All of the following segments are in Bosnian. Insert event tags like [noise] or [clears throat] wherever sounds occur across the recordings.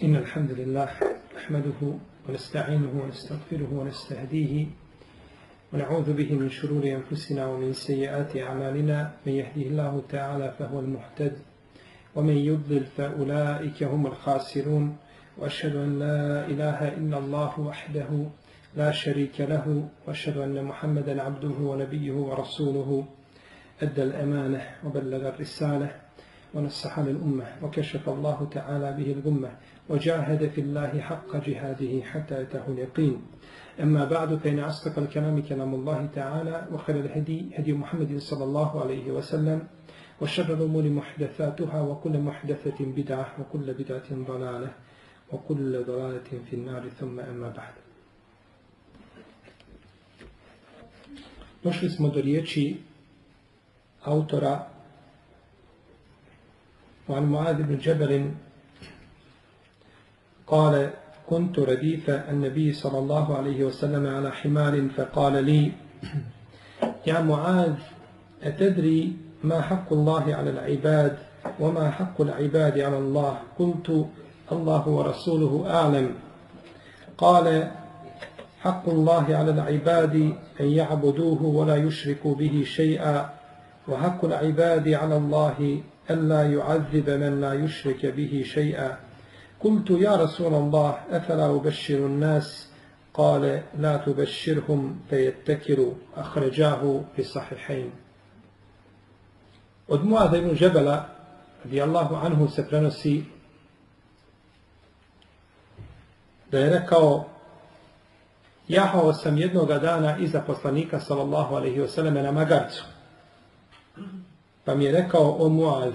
إن الحمد لله نحمده ونستعينه ونستغفره ونستهديه ونعوذ به من شرور أنفسنا ومن سيئات أعمالنا. من يهده الله تعالى فهو المحتد ومن يضلل فأولئك هم الخاسرون. وأشهد أن لا إله إلا الله وحده لا شريك له وأشهد أن محمدا عبده ونبيه ورسوله. أدى الأمانة وبلغ الرسالة. ونصح للأمة وكشف الله تعالى به الغمة وجاهد في الله حق جهاده حتى أتاه اليقين. أما بعد فإن أصدق الكلام كلام الله تعالى وخير الهدي هدي محمد صلى الله عليه وسلم وشر الأمور محدثاتها وكل محدثة بدعة وكل بدعة ضلالة وكل ضلالة في النار. ثم أما بعد. Došli smo do riječi autora وعن معاذ بن جبل قال كنت رديف النبي صلى الله عليه وسلم على حمار فقال لي يا معاذ أتدري ما حق الله على العباد وما حق العباد على الله؟ قلت الله ورسوله أعلم. قال حق الله على العباد أن يعبدوه ولا يشركوا به شيئا وحق العباد على الله ألا يعذب من لا يشرك به شيئا قلت يا رسول الله أفلا أبشر الناس قال لا تبشرهم فيتكلوا أخرجاه في الصحيحين Od Muada ibn Žebela, radijallahu anhu, se prenosi da je rekao jahao sam jednoga dana iza poslanika sallallahu alaihi wasallam na magarcu. Pa mi je rekao o Muaz,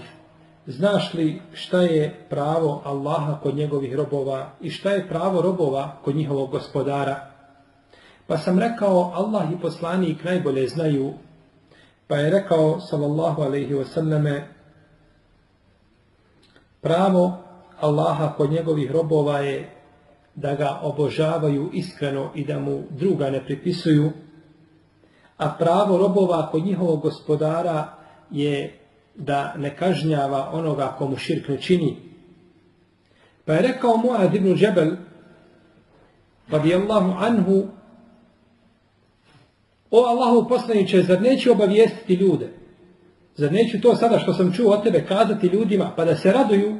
znaš li šta je pravo Allaha kod njegovih robova i šta je pravo robova kod njihovog gospodara? Pa sam rekao, Allah i poslanik najbolje znaju. Pa je rekao, sallallahu alaihi wasallame, pravo Allaha kod njegovih robova je da ga obožavaju iskreno i da mu druga ne pripisuju, a pravo robova kod njihovog gospodara je da ne kažnjava onoga komu širk ne čini. Pa je rekao Muad ibn Džebel, radijallahu anhu, o Allahu poslaniće, zar neću obavijestiti ljude? Zar neću to sada što sam čuo od tebe kazati ljudima, pa da se raduju?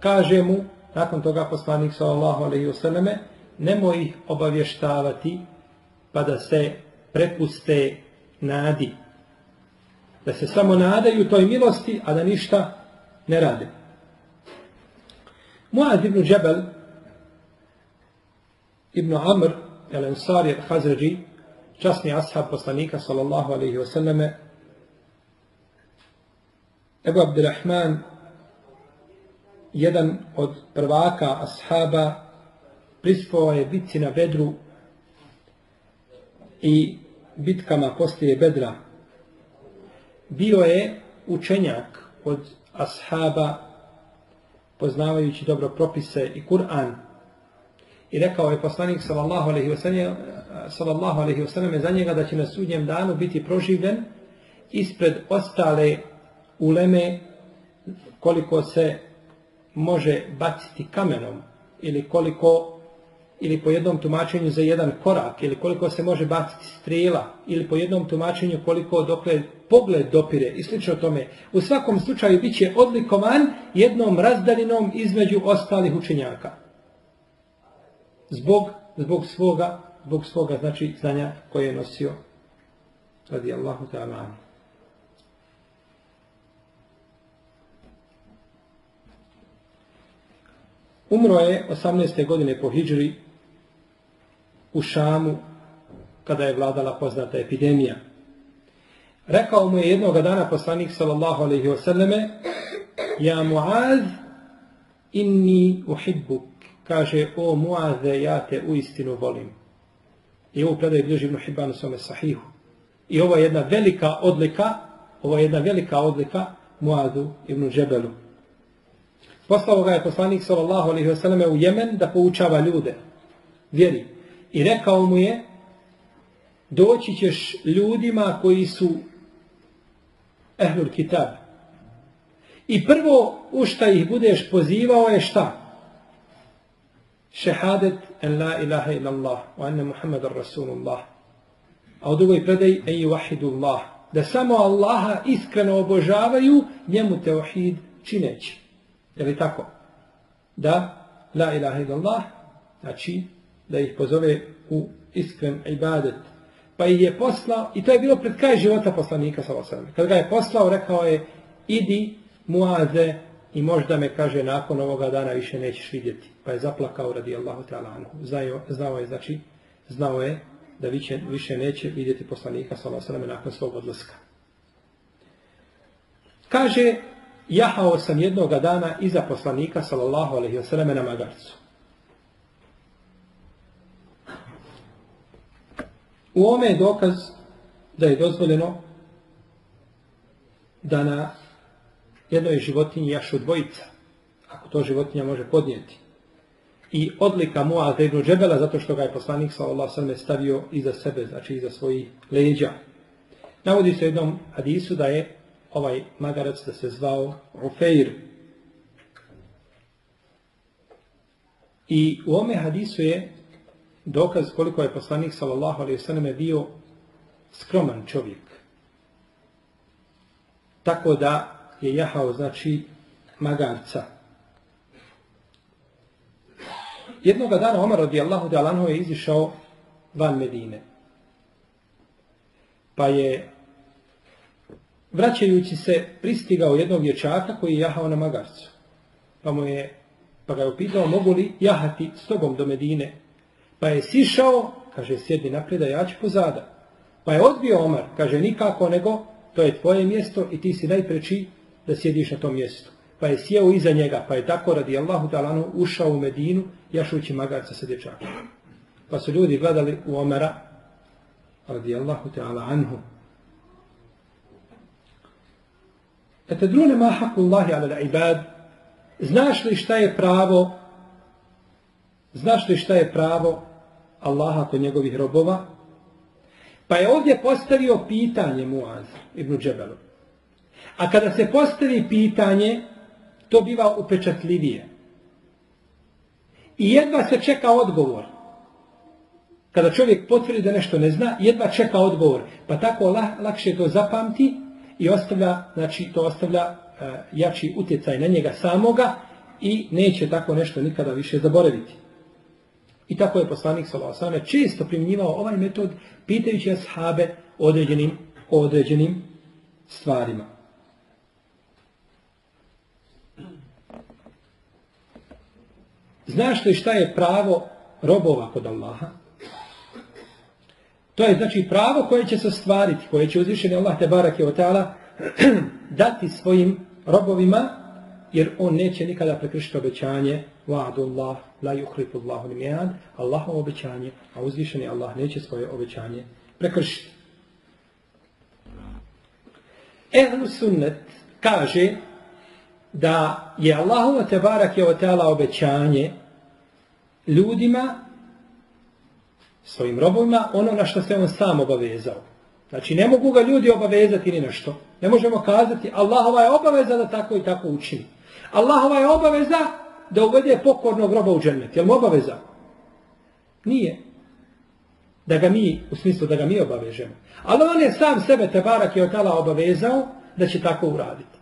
Kaže mu, nakon toga poslanik sallallahu alaihi wasallame, nemoj ih obavještavati, pa da se prepuste nadi da se samo nadaju toj milosti, a da ništa ne rade. Muaz ibn Džebel, ibn Amr, el Ansari al-Hazređi, časni ashab poslanika, sallallahu alaihi wasallame, Ebu Abdirrahman, jedan od prvaka ashaba, prispova je bitci na Bedru i bitkama poslije Bedra, bio je učenjak od ashaba poznavajući dobro propise i Kur'an. I rekao je poslanik sallallahu alejhi ve sellem sallallahu alejhi ve sellem za njega da će na sudnjem danu biti proživljen ispred ostale uleme koliko se može baciti kamenom ili koliko ili po jednom tumačenju za jedan korak, ili koliko se može baciti strela, ili po jednom tumačenju koliko dokle pogled dopire i slično tome. U svakom slučaju bit će odlikovan jednom razdalinom između ostalih učenjaka. Zbog, zbog svoga, zbog svoga, znači, znanja koje je nosio radi Allahu ta'ala. Umro je 18. godine po Hidžri u Šamu kada je vladala poznata epidemija. Rekao mu je jednog dana poslanik sallallahu alaihi wasallame Ja Muaz inni uhibbuk kaže o Muaze ja te u istinu volim. I ovo predaje bilježi Ibn Hibban u svome sahihu. I ovo je jedna velika odlika ovo je jedna velika odlika Muazu ibn Džebelu. Poslao ga je poslanik sallallahu alaihi wasallame u Jemen da poučava ljude. Vjeri. I rekao mu je, doći ćeš ljudima koji su ehlul kitab. I prvo u šta ih budeš pozivao je šta? šehadet en la ilaha illallah wa enne Rasulullah. A u drugoj predaj en ju Allah. Da samo Allaha iskreno obožavaju njemu teohid čineći. Je li tako? Da la ilaha illallah, znači da ih pozove u iskren ibadet. Pa ih je poslao, i to je bilo pred kraj života poslanika sa osadom. Kad ga je poslao, rekao je, idi muaze i možda me, kaže, nakon ovoga dana više nećeš vidjeti. Pa je zaplakao radi Allahu ta'ala anhu. Znao, znao je, znači, znao je da više, više neće vidjeti poslanika sa osadom nakon svog odlaska. Kaže, jahao sam jednog dana iza poslanika sallallahu alaihi wasallam na magarcu. U ome je dokaz da je dozvoljeno da na jednoj životinji jašu dvojica, ako to životinja može podnijeti. I odlika Muaz ibn Džebela, zato što ga je poslanik sallallahu sallam stavio iza sebe, znači iza svojih leđa. Navodi se u jednom hadisu da je ovaj magarac da se zvao Ufeir. I u ome hadisu je dokaz koliko je poslanik sallallahu alejhi ve selleme bio skroman čovjek. Tako da je jahao znači magarca. Jednog dana Omar radijallahu ta'ala anhu je izišao van Medine. Pa je vraćajući se pristigao jednog dječaka koji je jahao na magarcu. Pa mu je pa ga je upitao mogu li jahati s tobom do Medine Pa je sišao, kaže, sjedni naprijed, a ja ću pozada. Pa je odbio Omar, kaže, nikako nego, to je tvoje mjesto i ti si najpreči da sjediš na tom mjestu. Pa je sjeo iza njega, pa je tako radi Allahu talanu ono, ušao u Medinu, jašući magarca sa dječakom. Pa su ljudi gledali u Omara, radi Allahu ta'ala anhu. Ete drune ma haku Allahi ala ibad, znaš li šta je pravo, znaš li šta je pravo Allaha kod njegovih robova. Pa je ovdje postavio pitanje Muaz ibn Džebelu. A kada se postavi pitanje, to biva upečatljivije. I jedva se čeka odgovor. Kada čovjek potvrdi da nešto ne zna, jedva čeka odgovor. Pa tako lakše to zapamti i ostavlja, znači to ostavlja uh, jači utjecaj na njega samoga i neće tako nešto nikada više zaboraviti. I tako je poslanik Salasane često primjenjivao ovaj metod pitajući ashabe određenim, određenim stvarima. Znaš li šta je pravo robova kod Allaha? To je znači pravo koje će se stvariti, koje će uzvišeni Allah te barake od [clears throat] dati svojim robovima, jer on neće nikada prekršiti obećanje wa'du Allah la yukhlifu Allahu al-mi'ad Allahu obećanje a uzvišeni Allah neće svoje obećanje prekršiti Ehlu sunnet kaže da je Allahu tebarak je otala obećanje ljudima svojim robovima ono na što se on sam obavezao. Znači ne mogu ga ljudi obavezati ni na što. Ne možemo kazati Allahova je obaveza da tako i tako učini. Allahova je obaveza da uvede pokornog roba u džennet. Je li mu obaveza? Nije. Da ga mi, u smislu da ga mi obavežemo. Ali on je sam sebe, Tebarak je otala obavezao da će tako uraditi.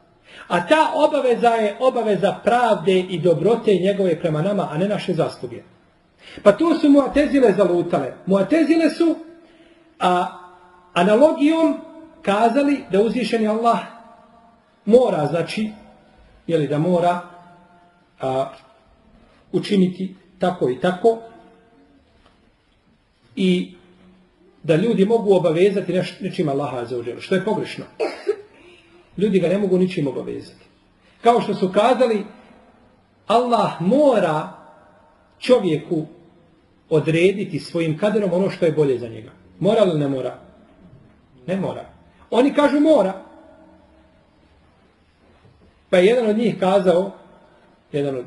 A ta obaveza je obaveza pravde i dobrote njegove prema nama, a ne naše zasluge. Pa tu su muatezile zalutale. Muatezile su a, analogijom kazali da uzvišeni Allah mora, znači, jeli da mora a, učiniti tako i tako i da ljudi mogu obavezati neš, nečim Allaha za uđelu, što je pogrešno. Ljudi ga ne mogu ničim obavezati. Kao što su kazali, Allah mora čovjeku odrediti svojim kaderom ono što je bolje za njega. Mora li ne mora? Ne mora. Oni kažu mora. Pa je jedan od njih kazao, jedan od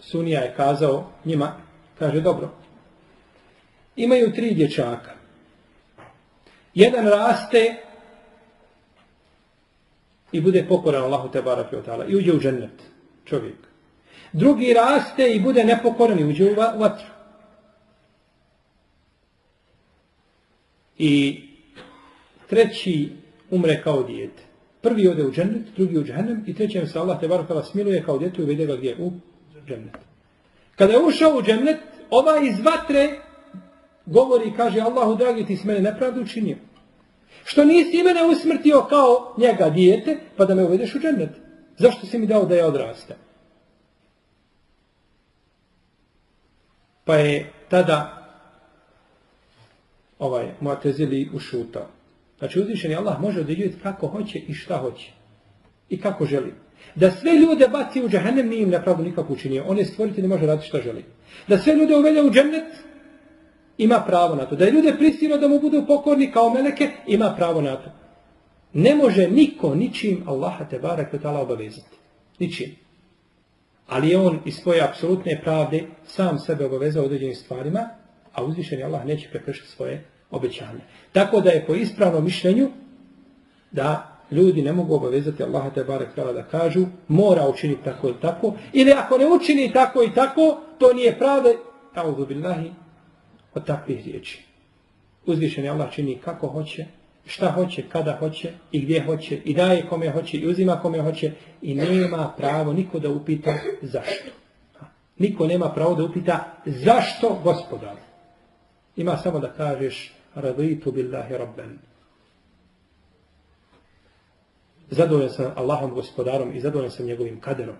sunija je kazao njima, kaže dobro, imaju tri dječaka. Jedan raste i bude pokoran Allahu te barak i otala i uđe u džennet čovjek. Drugi raste i bude nepokoran i uđe u vatru. I treći umre kao dijete. Prvi ode u džennet, drugi u džennem i treći se Allah te barakala smiluje kao djetu i uvede ga gdje u džennet. Kada je ušao u džennet, ova iz vatre govori i kaže Allahu dragi ti si mene nepravdu učinio. Što nisi mene usmrtio kao njega dijete, pa da me uvedeš u džennet. Zašto si mi dao da je odrasta? Pa je tada ovaj Mu'tazili ušutao. Znači uzvišeni Allah može određivati kako hoće i šta hoće. I kako želi. Da sve ljude baci u džahennem nije im napravdu nikako učinio. On je stvoriti ne može raditi šta želi. Da sve ljude uvede u džennet ima pravo na to. Da je ljude prisilo da mu budu pokorni kao meleke ima pravo na to. Ne može niko ničim Allaha te barak te tala obavezati. Ničim. Ali je on iz svoje apsolutne pravde sam sebe obavezao određenim stvarima, a uzvišeni Allah neće prekršiti svoje obećanje. Tako da je po ispravnom mišljenju da ljudi ne mogu obavezati Allaha te barek tala da kažu mora učiniti tako i tako ili ako ne učini tako i tako to nije pravda a'udhu billahi od takvih riječi. Uzvišeni Allah čini kako hoće, šta hoće, kada hoće i gdje hoće i daje kome hoće i uzima kome hoće i nema pravo niko da upita zašto. Niko nema pravo da upita zašto gospodar. Ima samo da kažeš raditu billahi rabben. Zadovoljan sam Allahom gospodarom i zadovoljan sam njegovim kaderom.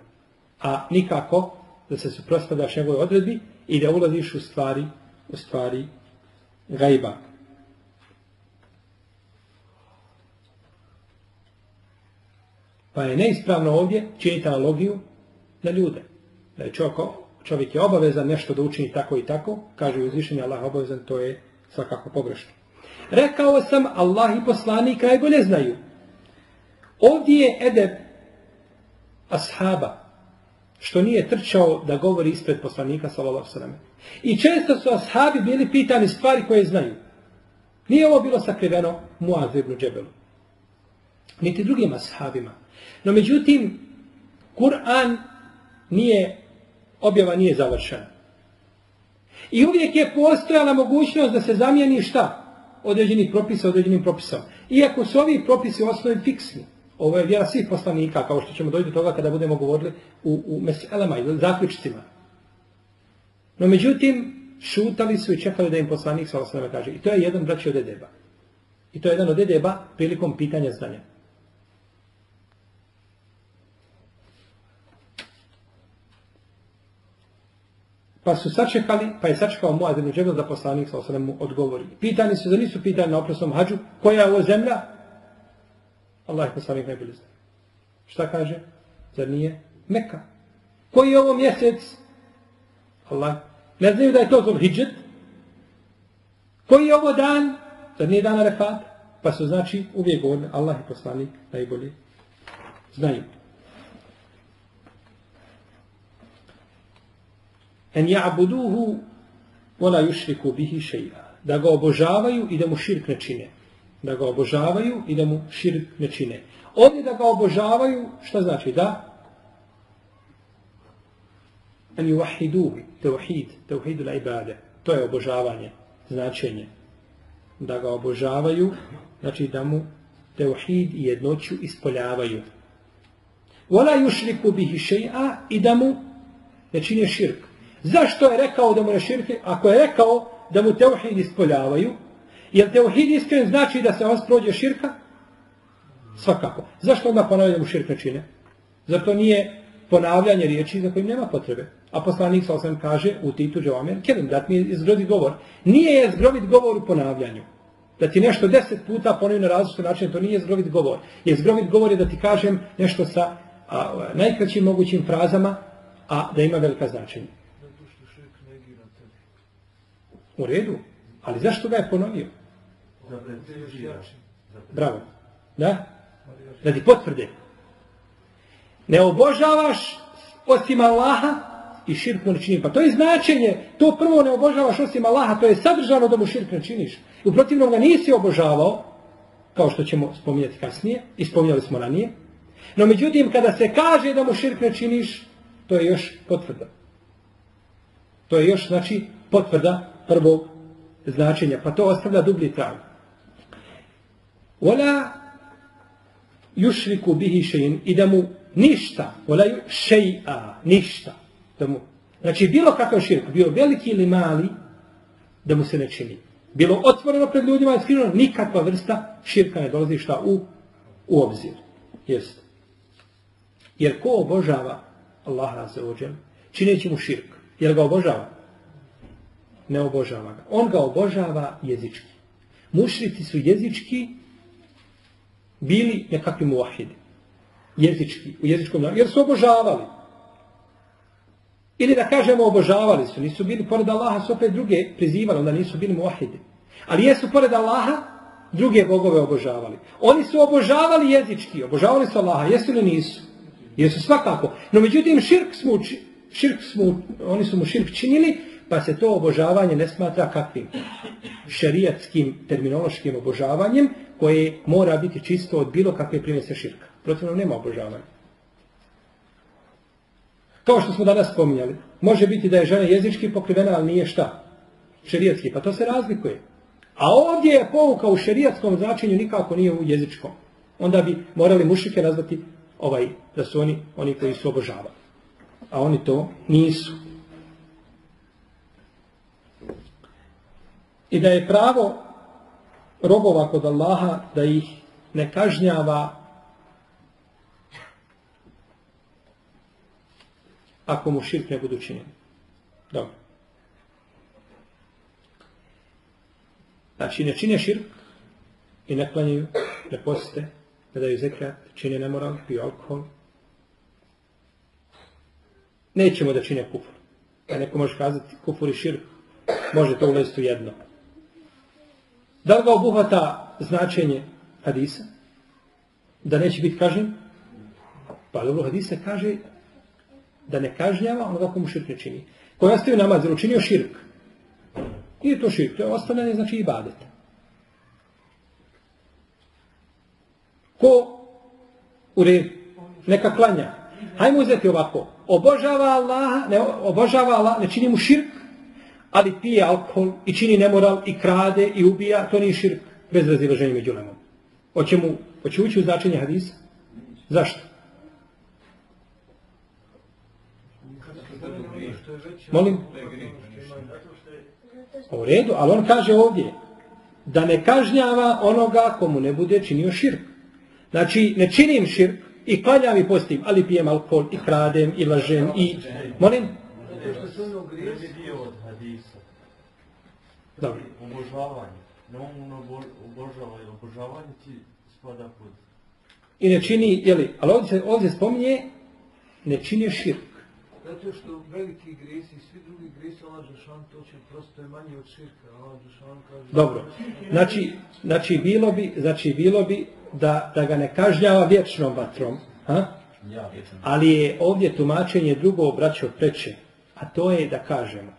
A nikako da se suprostavljaš njegove odredbi i da ulaziš u stvari, u stvari gajba. Pa je neispravno ovdje činiti analogiju na ljude. Da je čovjek, čovjek je obavezan nešto da učini tako i tako, kaže uzvišenje Allah obavezan, to je svakako pogrešno. Rekao sam, Allah i poslanik najbolje znaju. Ovdje je edeb ashaba, što nije trčao da govori ispred poslanika, sallallahu sallam. I često su ashabi bili pitani stvari koje znaju. Nije ovo bilo sakriveno Muaz ibn Džebelu. Niti drugim ashabima. No međutim, Kur'an nije, objava nije završena. I uvijek je postojala mogućnost da se zamijeni šta? Određeni propisa određenim propisom. Iako su ovi propisi u osnovi fiksni. Ovo je vjera svih poslanika, kao što ćemo doći do toga kada budemo govorili u, u meselama i zaključcima. No međutim, šutali su i čekali da im poslanik sa osnovima kaže. I to je jedan braći od edeba. I to je jedan od edeba prilikom pitanja znanja. Pa su sačekali, pa je sačekao Muaz ibn Džebel da poslanik sa osrem mu odgovori. Pitani su, da nisu pitani na oprosnom hađu, koja je ovo zemlja? Allah je poslanik najbolje zna. Šta kaže? Zar nije? Meka. Koji je ovo mjesec? Allah. Ne znaju da je to zul hijđet? Koji je ovo dan? Zar nije dan Arefat? Pa su znači uvijek govorili, Allah je poslanik najbolje znaju. En ja'buduhu wala yushriku bihi shay'a. Da ga obožavaju i da mu širk ne čine. Da ga obožavaju i da mu širk ne čine. Ovdje da ga obožavaju šta znači da? En yuwahiduhu tauhid tauhid al-ibada. To je obožavanje značenje. Da ga obožavaju znači da mu tauhid i jednoću ispoljavaju. Wala yushriku bihi shay'a i da mu ne čine širk. Zašto je rekao da mu ne širke? Ako je rekao da mu teuhid ispoljavaju, jer teuhid iskren znači da se on prođe širka? Svakako. Zašto onda ponavlja da mu širka čine? Zar to nije ponavljanje riječi za kojim nema potrebe? A poslanik sa osam kaže u titu Džavamer, kelim, da mi izgrovit govor. Nije je zgrovit govor u ponavljanju. Da ti nešto deset puta ponovim na različite načine, to nije zgrovit govor. Je zgrovit govor je da ti kažem nešto sa a, najkraćim mogućim frazama, a da ima velika značenja. U redu. Ali zašto ga je ponovio? Bravo. Da? Radi potvrde. Ne obožavaš osim Allaha i širk mu ne čini. Pa to je značenje. To prvo ne obožavaš osim Allaha. To je sadržano da mu širk ne činiš. U protivnom ga nisi obožavao, kao što ćemo spominjati kasnije, i spominjali smo ranije. No međutim, kada se kaže da mu širk ne činiš, to je još potvrda. To je još, znači, potvrda prvog značenja, pa to ostavlja dublji trag. Ola jušriku bihi šein i da mu ništa, ola šeja, ništa. Da mu, znači, bilo kakav širk, bio veliki ili mali, da mu se ne čini. Bilo otvoreno pred ljudima i skriveno, nikakva vrsta širka ne dolazi šta u, u obzir. Jest. Jer ko obožava Allaha za ođel, čineći mu širk, jer ga obožava? Ne obožava ga. On ga obožava jezički. Mušrici su jezički bili nekakvi muahidi. Jezički, u jezičkom narodu. Jer su obožavali. Ili da kažemo obožavali su. Nisu bili pored Allaha, su opet druge prizivali, onda nisu bili muahidi. Ali jesu pored Allaha, druge bogove obožavali. Oni su obožavali jezički, obožavali su Allaha, jesu li nisu? Jesu svakako. No međutim, širk smo, širk smo, oni su mu širk činili, pa se to obožavanje ne smatra kakvim šerijatskim terminološkim obožavanjem, koje mora biti čisto od bilo kakve primjese širka. Protivno nema obožavanja. Kao što smo danas spominjali, može biti da je žena jezički pokrivena, ali nije šta? Šerijatski, pa to se razlikuje. A ovdje je pouka u šerijatskom značenju nikako nije u jezičkom. Onda bi morali mušike nazvati ovaj, da su oni, oni koji su obožavali. A oni to nisu. I da je pravo robova kod Allaha da ih ne kažnjava ako mu širk ne budu činjeni. Dobro. Znači, ne čine širk i ne klanjaju, ne poste, ne daju zekrat, čine nemoral, piju alkohol. Nećemo da čine kufur. A neko može kazati kufur i širk, može to ulaziti u jedno. Da li ga obuhvata značenje hadisa? Da neće biti kažen? Pa dobro, hadisa kaže da ne kažnjava onoga komu širk ne čini. Ko je ostavio namaz, jer učinio širk. Nije to širk, to je ostavljanje, znači ibadet. Ko u red, neka klanja. Hajmo uzeti ovako. Obožava Allaha, ne obožava Allah, ne čini mu širk, ali pije alkohol i čini nemoral i krade i ubija, to nije širk bez razilaženja među lemom. Hoće mu, hoće ući u značenje hadisa? Zašto? Molim? U redu, ali on kaže ovdje da ne kažnjava onoga komu ne bude činio širk. Znači, ne činim širk i klanjam i postim, ali pijem alkohol i kradem i lažem i... Molim? Dobro. Obožavanje. Ne on i obožavanje ti spada pod... I ne čini, jeli, ali ovdje se ovdje spominje, ne čini širk. Zato što veliki gresi, svi drugi gresi, Allah Žešan, to će prosto je manje od širka. Allah Žešan kaže... Dobro. Znači, znači, bilo bi, znači, bilo bi da, da ga ne kažnjava vječnom vatrom. Ha? Ja, vječno. Ali je ovdje tumačenje drugo obraćao preče. A to je da kažemo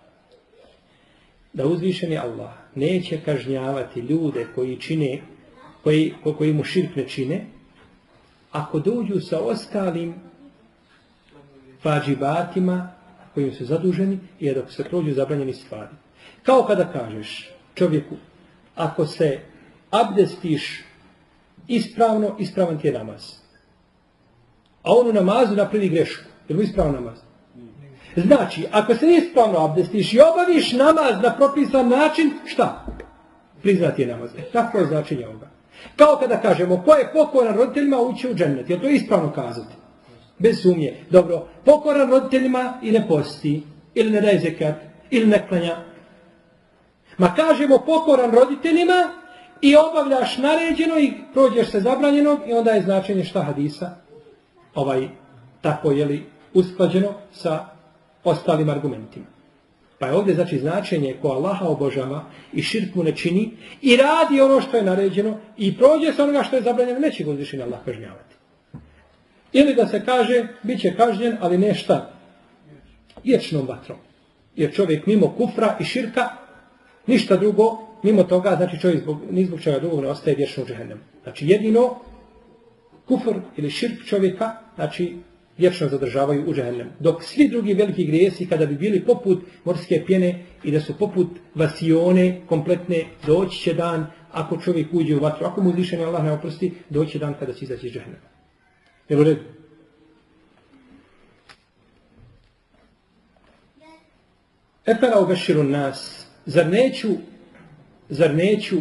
da uzvišeni Allah neće kažnjavati ljude koji čine, koji, koji mu širk ne čine, ako dođu sa ostalim fađibatima kojim su zaduženi i dok se prođu zabranjeni stvari. Kao kada kažeš čovjeku, ako se abdestiš ispravno, ispravan ti je namaz. A on u namazu napravi grešku. Je li ispravan namaz? Znači, ako se ispravno abdestiš i obaviš namaz na propisan način, šta? Priznati je namaz. E, tako je značenje ovoga. Kao kada kažemo, ko je pokoran roditeljima, ući u džennet. Je to ispravno kazati? Bez sumnje. Dobro, pokoran roditeljima i ne posti, ili ne daje zekat, ili ne klanja. Ma kažemo pokoran roditeljima i obavljaš naređeno i prođeš se zabranjenog i onda je značenje šta hadisa? Ovaj, tako je li usklađeno sa ostalim argumentima. Pa je ovdje znači značenje ko Allaha obožava i širk mu ne čini i radi ono što je naređeno i prođe sa onoga što je zabranjeno, neće ga uzvišenje Allah kažnjavati. Ili da se kaže, bit će kažnjen, ali ne šta? Vječnom vatrom. Jer čovjek mimo kufra i širka, ništa drugo, mimo toga, znači čovjek zbog, ni zbog čega drugog ne ostaje vječno u džehennemu. Znači jedino kufr ili širk čovjeka, znači vječno zadržavaju u džehennemu. Dok svi drugi veliki grijesi, kada bi bili poput morske pjene i da su poput vasione kompletne, doći će dan, ako čovjek uđe u vatru, ako mu uzvišen Allah ne oprosti, doći će dan kada će izaći iz džehennema. Jel u redu? Efela ubeširu nas, zar neću, zar neću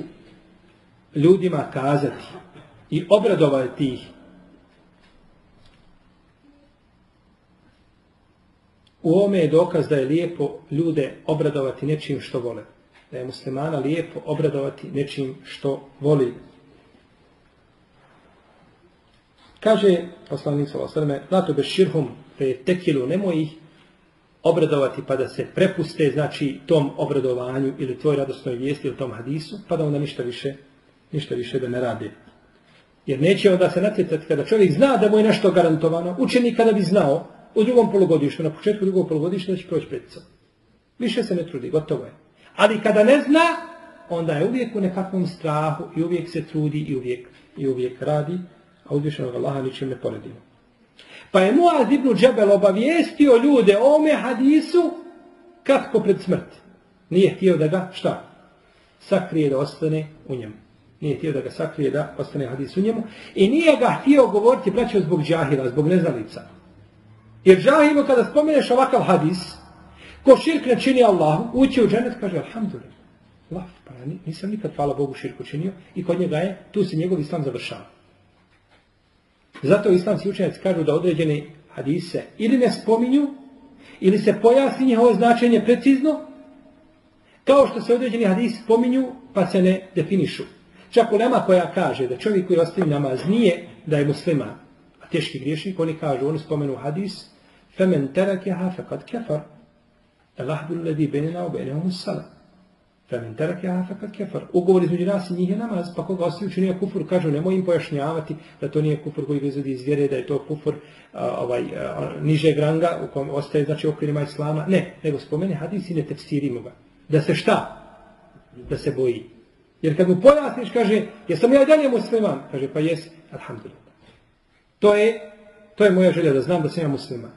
ljudima kazati i obradovati ih U ome je dokaz da je lijepo ljude obradovati nečim što vole. Da je muslimana lijepo obradovati nečim što voli. Kaže poslanik s.a.v. Lato bez širhum te tekilu nemoj ih obradovati pa da se prepuste znači tom obradovanju ili tvoj radosnoj vijesti ili tom hadisu pa da onda ništa više ništa više da ne radi. Jer neće onda se natjecati kada čovjek zna da mu je nešto garantovano, učenik kada bi znao u drugom polugodištu, na početku drugog polugodišta neće proći predicom. Više se ne trudi, gotovo je. Ali kada ne zna, onda je uvijek u nekakvom strahu i uvijek se trudi i uvijek, i uvijek radi, a uzvišenog Allaha ničim ne poredimo. Pa je Muaz ibn Džebel obavijestio ljude o ome hadisu kako pred smrt. Nije htio da ga, šta? Sakrije da ostane u njemu. Nije htio da ga sakrije da ostane hadis u njemu. I nije ga htio govoriti, braćo, zbog džahila, zbog nezalica. Jer džahilu kada spomeneš ovakav hadis, ko širk ne čini Allahu, ući u dženet, kaže, alhamdulillah. Allah, pa ja nisam nikad, hvala Bogu, širku činio i kod njega je, tu se njegov islam završava. Zato islamski učenjaci kažu da određene hadise ili ne spominju, ili se pojasni njihovo značenje precizno, kao što se određeni hadisi spominju, pa se ne definišu. Čak u nema koja kaže da čovjek koji ostavi namaz nije da je musliman, a teški griješnik, oni kažu, oni spomenu hadis, فمن تركها فقد كفر العهد الذي بيننا وبينهم الصلاة فمن تركها فقد كفر ugovor između nas i njih je namaz pa koga ostaje učinio kufur kažu nemoj im pojašnjavati da to nije kufur koji izvodi iz vjere da je to kufur a, ovaj a, niže granga u kom ostaje znači okvirima islama ne nego spomene hadis i ne tefsirimo ga da se šta da se boji jer kad mu pojasniš kaže jesam ja i dalje musliman kaže pa jes alhamdulillah to je to je moja želja da znam da sam ja musliman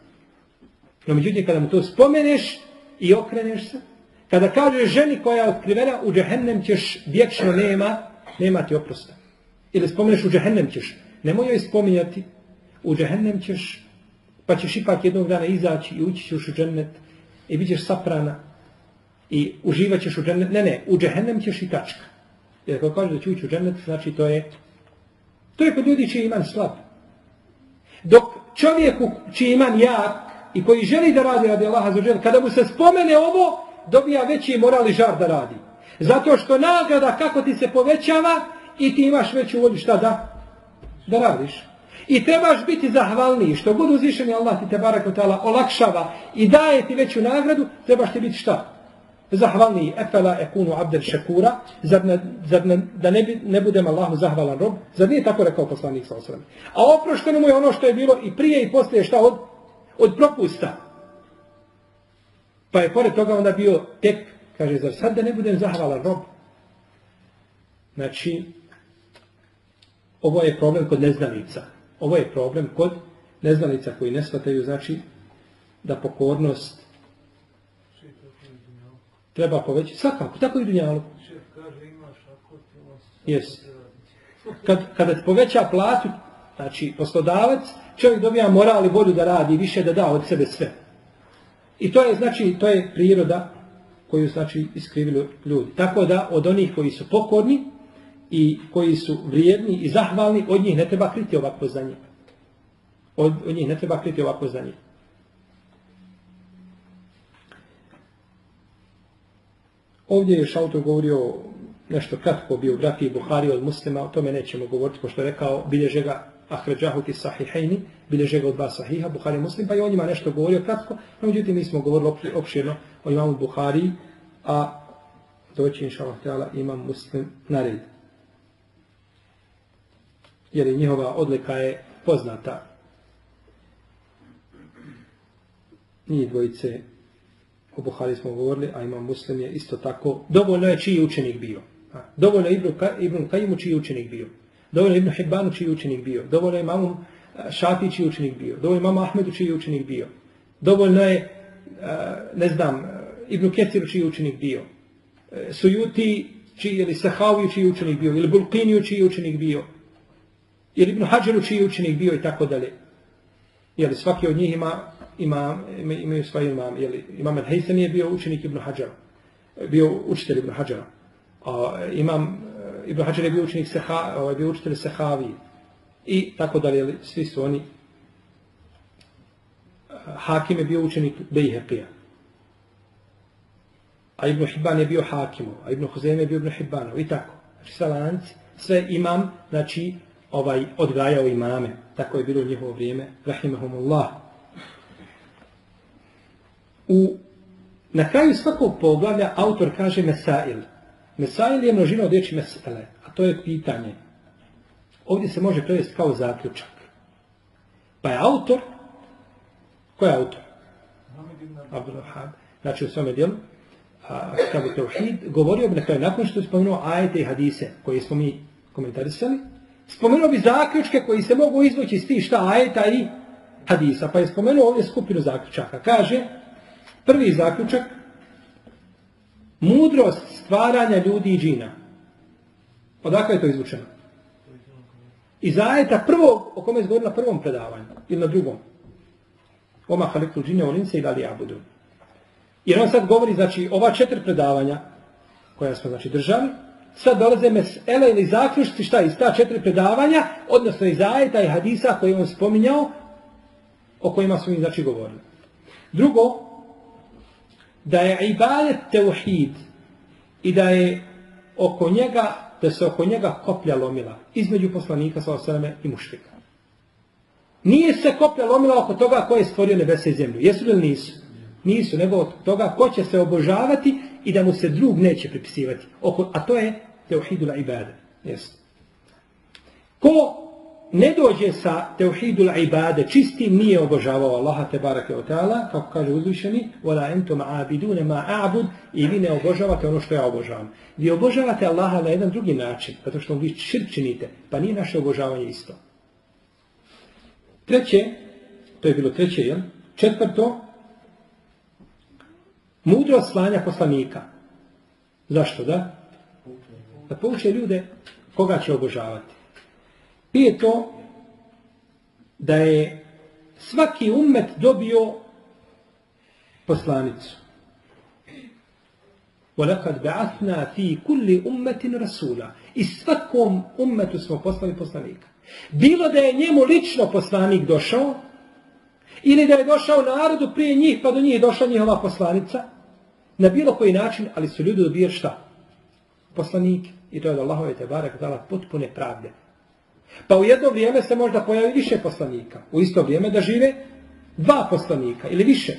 No međutim, kada mu to spomeneš i okreneš se, kada kažeš ženi koja je otkrivena, u džehennem ćeš vječno nema, nema ti oprosta. Ili spomeneš u džehennem ćeš, nemoj joj spominjati, u džehennem ćeš, pa ćeš ipak jednog dana izaći i ući ćeš u džennet i bit ćeš saprana i uživat ćeš u džennet. Ne, ne, u džehennem ćeš i tačka. Jer ako kažeš da će ući u džennet, znači to je, to je kod ljudi čiji iman slab. Dok čovjeku čiji iman jak, i koji želi da radi radi Allaha za žel, kada mu se spomene ovo, dobija veći moral i žar da radi. Zato što nagrada kako ti se povećava i ti imaš veću volju šta da? Da radiš. I trebaš biti zahvalniji. Što god uzvišeni Allah ti te barak olakšava i daje ti veću nagradu, trebaš ti biti šta? Zahvalniji. Efela ekunu abdel šekura. Zar, ne, zar ne, da ne, ne budem Allahu zahvalan rob? Zar nije tako rekao poslanik sa osram? A oprošteno mu je ono što je bilo i prije i poslije šta od od propusta. Pa je pored toga onda bio tek, kaže, zar sad da ne budem zahvalan rob? Znači, ovo je problem kod neznalica. Ovo je problem kod neznalica koji ne shvataju, znači, da pokornost treba povećati. Svakako, tako i dunjalu. Jes. Kad, kada poveća platu, znači, poslodavac, čovjek dobija moral i volju da radi više da da od sebe sve. I to je znači to je priroda koju znači iskrivili ljudi. Tako da od onih koji su pokorni i koji su vrijedni i zahvalni, od njih ne treba kriti ovakvo znanje. Od, od njih ne treba kriti ovakvo znanje. Ovdje je Šautor govorio nešto kratko o biografiji Buhari od muslima, o tome nećemo govoriti, pošto je rekao, bilježe ga ahređahu ti sahihajni, bilježe ga od dva sahiha, Buhari muslim, pa i o njima nešto govorio kratko, no međutim mi smo govorili opširno o imamu Buhari, a doći inša Allah imam muslim na red. Jer njihova odlika je poznata. Nije dvojice o Buhari smo govorili, a imam muslim je isto tako, dovoljno je čiji učenik bio. Dovoljno je Ibn Kajimu čiji učenik bio. Dovoljno Ibn Hibbanu čiji učenik bio. Dovoljno je imamu e, Šafi čiji učenik bio, dovoljno imam Ahmedu čiji učenik bio, dovoljno je, e, ne znam, e, Ibn Ketiru čiji učenik bio, Sujuti čiji, ili Sahaviju čiji učenik bio, ili Bulkiniju čiji učenik bio, ili Ibn Hađaru čiji učenik bio i tako dalje. Jeli svaki od njih ima, ima, ima imaju svoj imam. Jeli, imam Al-Haytham je bio učenik Ibn Hađara. Bio učitelj Ibn Hađara. A, imam Ibn Hađar je bio učenik Seha, ovaj, bio učitelj Sehavi. I tako dalje, svi su oni. Eh, Hakim je bio učenik Bejheqija. A Ibn Hibban je bio Hakimu. A Ibn Huzem je bio Ibn Hibbanu. I tako. Znači sve lanci, sve imam, znači ovaj odgajao imame. Tako je bilo u njihovo vrijeme. Rahimahumullah. U, na kraju svakog poglavlja autor kaže Mesail. Mesail je množina od riječi mesele, a to je pitanje. Ovdje se može prevesti kao zaključak. Pa je autor, ko je autor? Abdullah Znači u svome dijelu, Kitabu Teuhid, govorio bi na kraju, nakon što je spomenuo ajete i hadise koje smo mi komentarisali, spomenuo bi zaključke koji se mogu izvući iz tih šta ajeta i hadisa. Pa je spomenuo ovdje skupinu zaključaka. Kaže, prvi zaključak, mudrost stvaranja ljudi i džina. Odakle je to izvučeno? Iz ajeta prvog, o kome je zgovorila na prvom predavanju, ili na drugom. Oma halikul džine u lince i dali abudu. Jer on sad govori, znači, ova četiri predavanja, koja smo, znači, držali, sad dolaze mesele ili zaključci, šta iz ta četiri predavanja, odnosno iz ajeta i hadisa koje on spominjao, o kojima smo im, znači govorili. Drugo, da je ibadet teuhid i da je oko njega, da se oko njega koplja lomila između poslanika sa i mušrika. Nije se koplja lomila oko toga ko je stvorio nebese i zemlju. Jesu li nisu? Nisu, nego od toga ko će se obožavati i da mu se drug neće pripisivati. Oko, a to je teuhidul ibadet. Yes. Ko ne dođe sa teuhidul ibade, čistim nije obožavao Allaha te barake o ta'ala, kako kaže uzvišeni, wala أَنْتُمْ عَابِدُونَ ma a'bud, i vi ne obožavate ono što ja obožavam. Vi obožavate Allaha na jedan drugi način, zato što vi širk činite, pa nije naše obožavanje isto. Treće, to je bilo treće, jel? Četvrto, mudro slanja poslanika. Zašto, da? da pouče ljude koga će obožavati. Pije to da je svaki ummet dobio poslanicu. وَلَكَدْ بَعَثْنَا فِي كُلِّ أُمَّةٍ رَسُولًا I svakom ummetu smo poslali poslanika. Bilo da je njemu lično poslanik došao, ili da je došao narodu prije njih, pa do njih je došla njihova poslanica, na bilo koji način, ali su ljudi dobijali šta? Poslanike. I to je od Allahove te barek dala potpune pravde. Pa u jedno vrijeme se možda pojavi više poslanika. U isto vrijeme da žive dva poslanika ili više.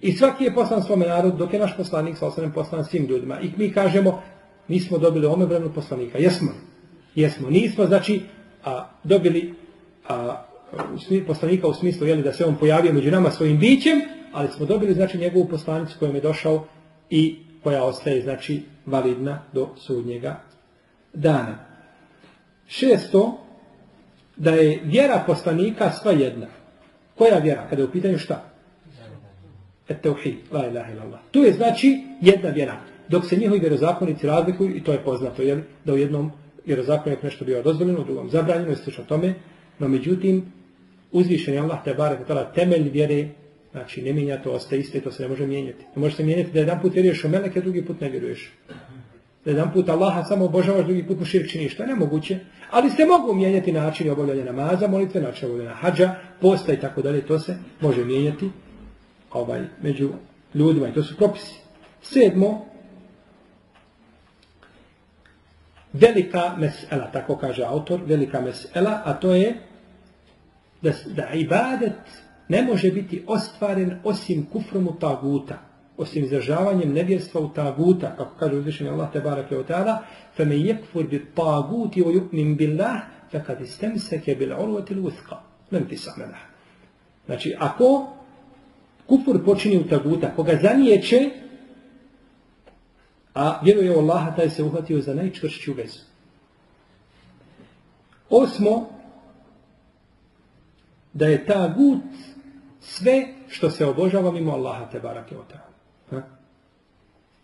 I svaki je poslan svome narodu dok je naš poslanik sa osanem poslan svim ljudima. I mi kažemo, nismo dobili omebranu poslanika. Jesmo li? Jesmo. Nismo, znači, a, dobili a, u poslanika u smislu jeli, da se on pojavio među nama svojim bićem, ali smo dobili, znači, njegovu poslanicu kojom je došao i koja ostaje, znači, validna do sudnjega dana. Šesto, da je vjera poslanika sva jedna. Koja vjera? Kada je u pitanju šta? Et teuhid, la ilaha illallah. Tu je znači jedna vjera. Dok se njihovi vjerozakonici razlikuju, i to je poznato, jel, da u jednom vjerozakonu nešto bio dozvoljeno, u drugom zabranjeno, i slično tome, no međutim, uzvišen je Allah, te bare, temelj vjere, znači ne mijenja to, ostaje iste, to se ne može mijenjati. Ne može se mijenjati da jedan put vjeruješ u meleke, drugi put ne vjeruješ da jedan put Allaha samo obožavaš, drugi put mu širk činiš, to je nemoguće. Ali se mogu mijenjati načini obavljanja namaza, molitve, način obavljanja hađa, posta i tako dalje, to se može mijenjati ovaj, među ljudima i to su propisi. Sedmo, velika mesela, tako kaže autor, velika mesela, a to je da, da ibadet ne može biti ostvaren osim kufrom u taguta osim izražavanjem nevjerstva u taguta, kako kaže uzvišenje Allah te barake o ta'ala, فَمَنْ يَكْفُرْ بِالْطَاغُوتِ وَيُؤْمِنْ بِاللَّهِ فَكَدْ إِسْتَمْسَكَ بِالْعُرْوَةِ الْوُثْقَ لَمْ تِسَعْمَلَهِ Znači, ako kufur počini u taguta, koga zanijeće, a vjeruje u Allaha, taj se uhvatio za najčvršću vezu. Osmo, da je ta gut sve što se obožava mimo Allaha te barake o ta'ala.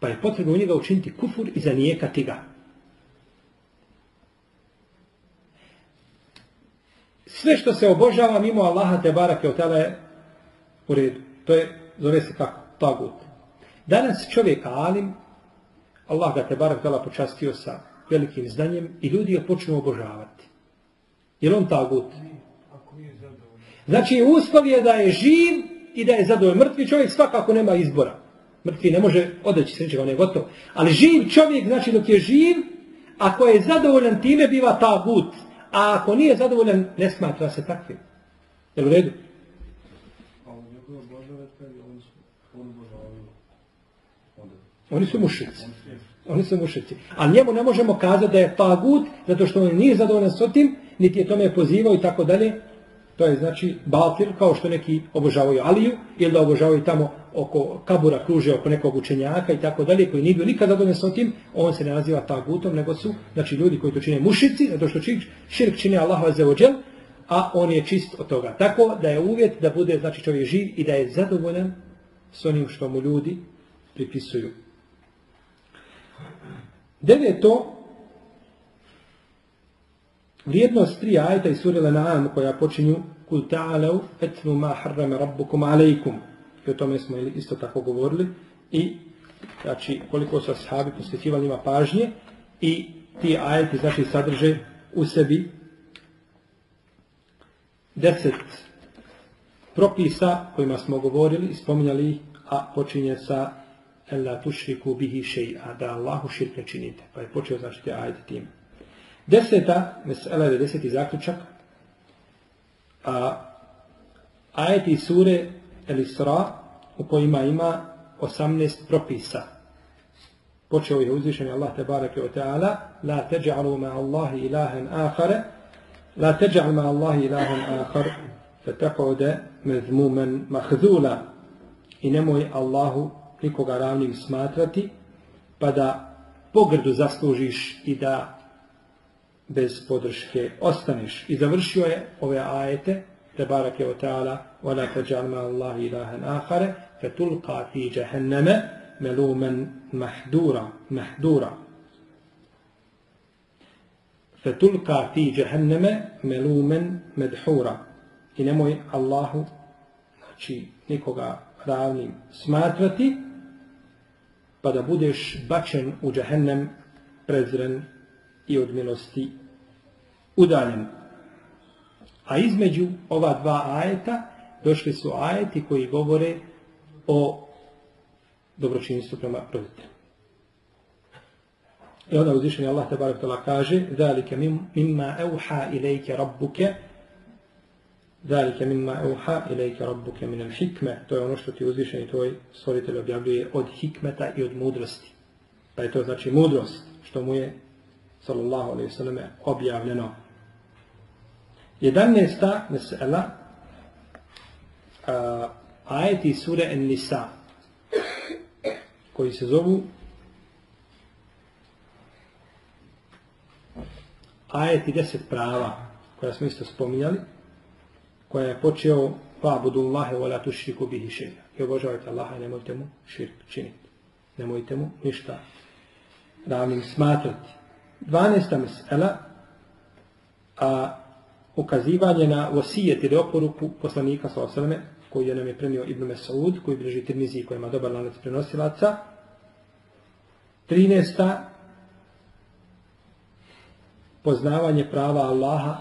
Pa je potrebno u njega učiniti kufur i zanijekati ga. Sve što se obožava mimo Allaha te barake o tela je u redu. To je, zove se kako? Tagut. Danas čovjek alim, Allah ga te barak dala počastio sa velikim znanjem i ljudi ga počnu obožavati. Je on tagut? Ako nije. Znači, uslov je da je živ i da je zadovoljan. Mrtvi čovjek svakako nema izbora. Mrtvi ne može odreći se ničega, on je gotov. Ali živ čovjek, znači dok je živ, ako je zadovoljan time, biva tagut. A ako nije zadovoljan, ne smatra se takvim. Je u redu? Oni su. Oni mušici. Oni su mušici. A njemu ne možemo kazati da je tagut, zato što on nije zadovoljan s tim, niti je tome pozivao i tako dalje. To je znači batil, kao što neki obožavaju Aliju, ili da obožavaju tamo oko kabura kruže oko nekog učenjaka i tako dalje, koji nije bio nikad zadovoljan sa tim, on se ne naziva tagutom, nego su znači ljudi koji to čine mušici, zato što čin, širk čine Allah azzawajal, a on je čist od toga. Tako da je uvjet da bude znači čovjek živ i da je zadovoljan s onim što mu ljudi pripisuju. Deveto, vrijednost tri ajeta iz sure Lana'am koja počinju Kul ta'alau etnu ma harrama rabbukum alejkum. I o tome smo isto tako govorili. I znači koliko su ashabi posvećivali ima pažnje i ti ajeti znači sadrže u sebi deset propisa kojima smo govorili i spominjali a počinje sa la tušriku bihi še'a, da Allahu širk ne činite. Pa je počeo znači te ajeti time. Deseta, mesela je deseti zaključak, a ajeti sure El Isra u kojima ima 18 propisa. Počeo je uzvišen Allah te barake o ta'ala La teđa'lu ma Allahi ilahen ahare La teđa'lu ma Allahi ilahen ahar Fetakude mezmumen mahzula I nemoj Allahu nikoga ravnim smatrati pa da pogrdu zaslužiš i da bez podrške ostaneš. I završio je ove ajete, te barake o ta'ala, وَلَا تَجَعْلْ مَا اللَّهِ إِلَهًا آخَرَ فَتُلْقَى فِي جَهَنَّمَ مَلُومًا مَحْدُورًا مَحْدُورًا فَتُلْقَى فِي جَهَنَّمَ مَلُومًا مَدْحُورًا I nemoj Allahu, znači nikoga ravnim smatrati, pa da budeš bačen u džahennem prezren i od milosti udaljen. A između ova dva ajeta došli su ajeti koji govore o dobročinstvu prema roditelju. I onda uzvišenje Allah tabarak tala kaže Zalike mimma euha ilajke rabbuke Zalike mimma euha ilajke rabbuke minel hikme To je ono što ti uzvišeni tvoj stvoritelj objavljuje od hikmeta i od mudrosti. Pa je to znači mudrost što mu je sallallahu alaihi sallam objavljeno. 11. mesela uh, ajeti sure An-Nisa, koji se zovu ajeti deset prava koja smo isto spominjali koja je počeo Fa'budu Allahe wa la tušriku bihi šeja. I obožavajte Allaha i nemojte mu širk činiti. Nemojte mu ništa ravnim smatrati. 12. mesela a ukazivanje na vosijet ili oporuku poslanika sa osaleme koji je nam je prenio Ibn Mesaud koji bliži Tirmizi koji ima dobar lanac prenosilaca 13. poznavanje prava Allaha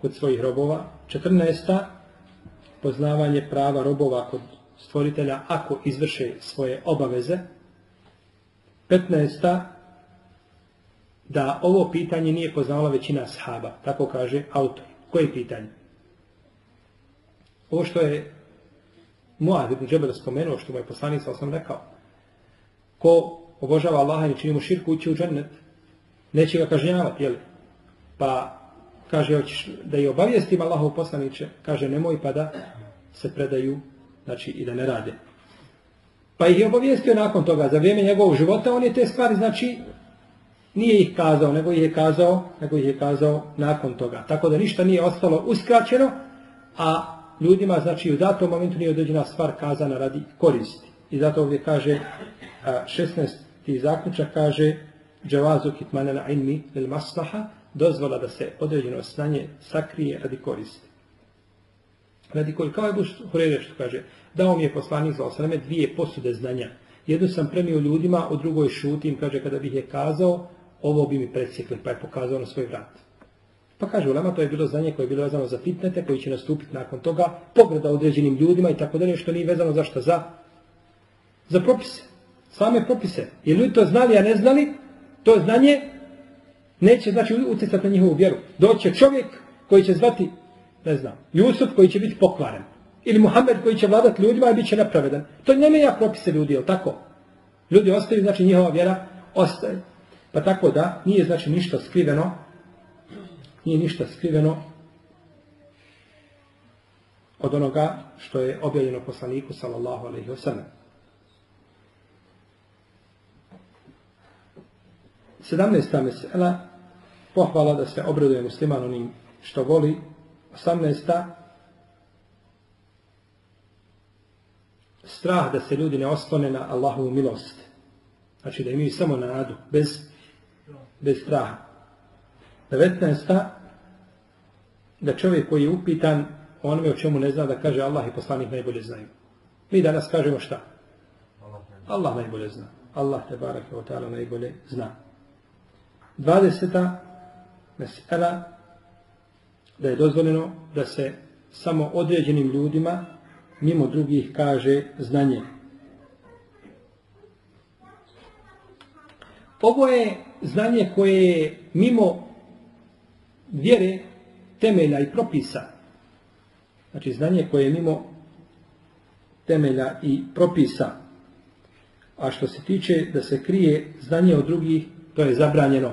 kod svojih robova 14. poznavanje prava robova kod stvoritelja ako izvrše svoje obaveze 15 da ovo pitanje nije poznala većina sahaba, tako kaže autor. Koje pitanje? Ovo što je Muad ibn Džebel spomenuo, što mu je poslanik osam rekao, ko obožava Allaha i čini mu širku, ući u džennet, neće ga kažnjavati, jel? Pa kaže, hoćeš da je obavijestim Allahov poslaniće, kaže, nemoj pa da se predaju, znači i da ne rade. Pa ih je obavijestio nakon toga, za vrijeme njegovog života, on je te stvari, znači, nije ih kazao, nego ih je kazao, nego ih je kazao nakon toga. Tako da ništa nije ostalo uskraćeno, a ljudima, znači u datom momentu nije određena stvar kazana radi koristi. I zato ovdje kaže, a, 16. zaključak kaže, džavazu kitmanena ilmi il maslaha, dozvola da se određeno stanje sakrije radi koristi. Radi koristi, kao je Buš Hurere što kaže, dao mi je poslanik za osaname dvije posude znanja. Jednu sam premio ljudima, u drugoj šutim, kaže, kada bih je kazao, ovo bi mi presjekli, pa je pokazao na svoj vrat. Pa kaže Ulema, to je bilo znanje koje je bilo vezano za fitnete, koji će nastupiti nakon toga, pogleda određenim ljudima i tako dalje, što nije vezano za što? Za, za propise. Same propise. Jer ljudi to znali, a ne znali, to znanje neće znači utjecati na njihovu vjeru. Doće čovjek koji će zvati, ne znam, Jusuf koji će biti pokvaren. Ili Muhammed koji će vladati ljudima i bit će nepravedan. To ne menja propise ljudi, je tako? Ljudi ostaju, znači njihova vjera ostaje. Pa tako da, nije znači ništa skriveno, nije ništa skriveno od onoga što je objavljeno poslaniku sallallahu alaihi wasallam. 17. mesela pohvala da se obraduje musliman onim što voli. 18. strah da se ljudi ne oslone na Allahovu milost. Znači da imaju samo nadu, bez, bez straha. 19. da čovjek koji je upitan onome o čemu ne zna da kaže Allah i poslanik najbolje znaju. Mi danas kažemo šta? Allah najbolje zna. Allah te barake o ta'ala najbolje zna. 20. mesela da je dozvoljeno da se samo određenim ljudima mimo drugih kaže znanje. Ovo je znanje koje je mimo vjere temelja i propisa. Znači znanje koje je mimo temelja i propisa. A što se tiče da se krije znanje od drugih, to je zabranjeno.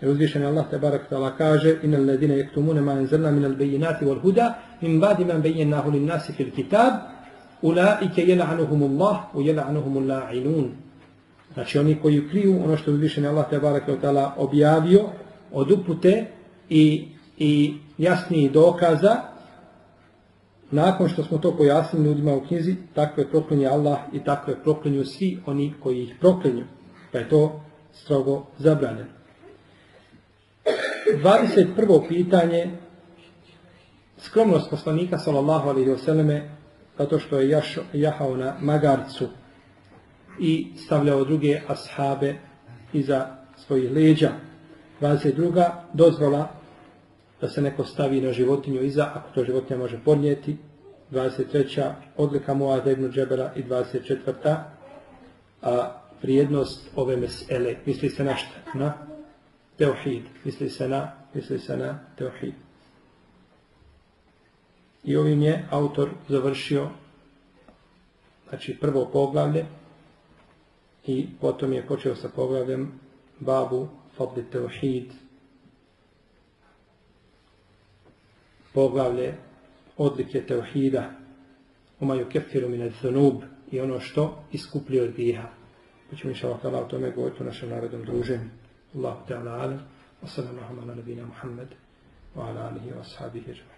Jer uzvišen Allah te barak tala kaže Inel ledine jektumune ma enzrna minel bejinati wal huda min badi man bejinnahu lin nasi fil kitab ulaike jela'anuhumullah u jela'anuhumulla'inun Znači oni koji kriju ono što uzvišen Allah te barak ta'ala objavio od upute i, i jasniji dokaza nakon što smo to pojasnili ljudima u knjizi takve proklinje Allah i takve proklinju svi oni koji ih proklinju pa je to strogo zabranjeno 21. pitanje skromnost poslanika sallallahu alaihi wasallam zato što je jahao na magarcu i stavljao druge ashabe iza svojih leđa. 22. dozvola da se neko stavi na životinju iza ako to životinja može podnijeti. 23. odlika Muada ibn Džebera i 24. a vrijednost ove mesele. Misli se na šta? Na teuhid. Misli se na, misli se na teuhid. I ovim je autor završio znači prvo poglavlje i potom je počeo sa poglavljem babu Fadli Teohid poglavlje odlike Teohida umaju kefiru mine zanub i ono što iskuplio od grijeha. Pa ćemo inša Allah o tome govoriti u našem narodom druženju. Allahu Teala Ali, wa sallamu ala nabina Muhammed wa ala alihi wa sahabihi ajma.